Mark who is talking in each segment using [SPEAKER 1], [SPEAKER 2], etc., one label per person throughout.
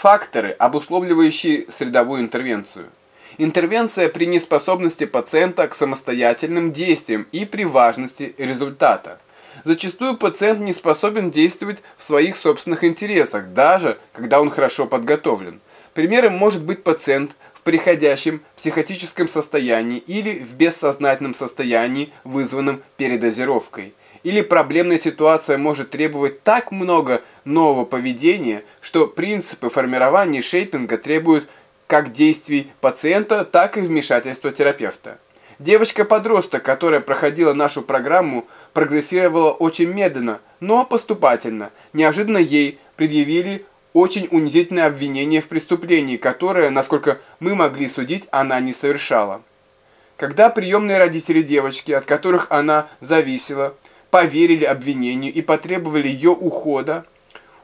[SPEAKER 1] Факторы, обусловливающие средовую интервенцию. Интервенция при неспособности пациента к самостоятельным действиям и при важности результата. Зачастую пациент не способен действовать в своих собственных интересах, даже когда он хорошо подготовлен. Примером может быть пациент в приходящем психотическом состоянии или в бессознательном состоянии, вызванном передозировкой. Или проблемная ситуация может требовать так много нового поведения, что принципы формирования шейпинга требуют как действий пациента, так и вмешательства терапевта. Девочка-подросток, которая проходила нашу программу, прогрессировала очень медленно, но поступательно. Неожиданно ей предъявили очень унизительное обвинение в преступлении, которое, насколько мы могли судить, она не совершала. Когда приемные родители девочки, от которых она зависела, поверили обвинению и потребовали ее ухода,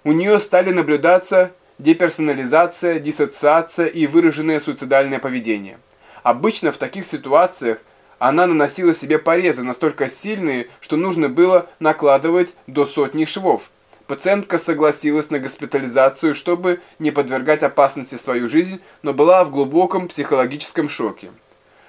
[SPEAKER 1] у нее стали наблюдаться деперсонализация, диссоциация и выраженное суицидальное поведение. Обычно в таких ситуациях она наносила себе порезы настолько сильные, что нужно было накладывать до сотни швов. Пациентка согласилась на госпитализацию, чтобы не подвергать опасности свою жизнь, но была в глубоком психологическом шоке.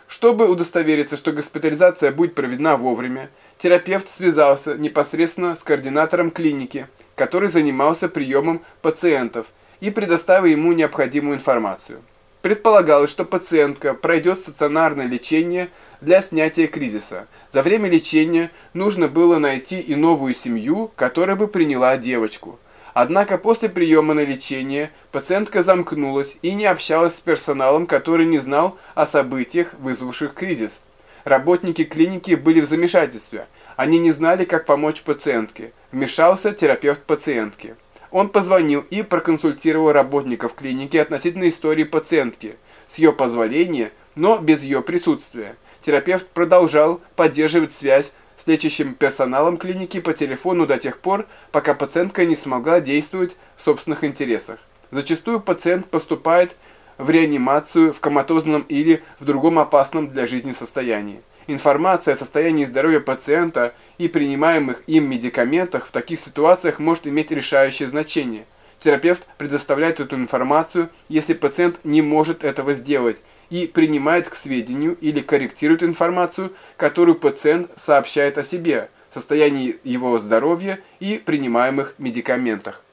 [SPEAKER 1] Чтобы удостовериться, что госпитализация будет проведена вовремя, терапевт связался непосредственно с координатором клиники, который занимался приемом пациентов, и предоставил ему необходимую информацию. Предполагалось, что пациентка пройдет стационарное лечение для снятия кризиса. За время лечения нужно было найти и новую семью, которая бы приняла девочку. Однако после приема на лечение пациентка замкнулась и не общалась с персоналом, который не знал о событиях, вызвавших кризис. Работники клиники были в замешательстве. Они не знали, как помочь пациентке. Вмешался терапевт пациентки. Он позвонил и проконсультировал работников клиники относительно истории пациентки, с ее позволения, но без ее присутствия. Терапевт продолжал поддерживать связь с лечащим персоналом клиники по телефону до тех пор, пока пациентка не смогла действовать в собственных интересах. Зачастую пациент поступает в реанимацию в коматозном или в другом опасном для жизни состоянии. Информация о состоянии здоровья пациента и принимаемых им медикаментах в таких ситуациях может иметь решающее значение. Терапевт предоставляет эту информацию, если пациент не может этого сделать, и принимает к сведению или корректирует информацию, которую пациент сообщает о себе, состоянии его здоровья и принимаемых медикаментах.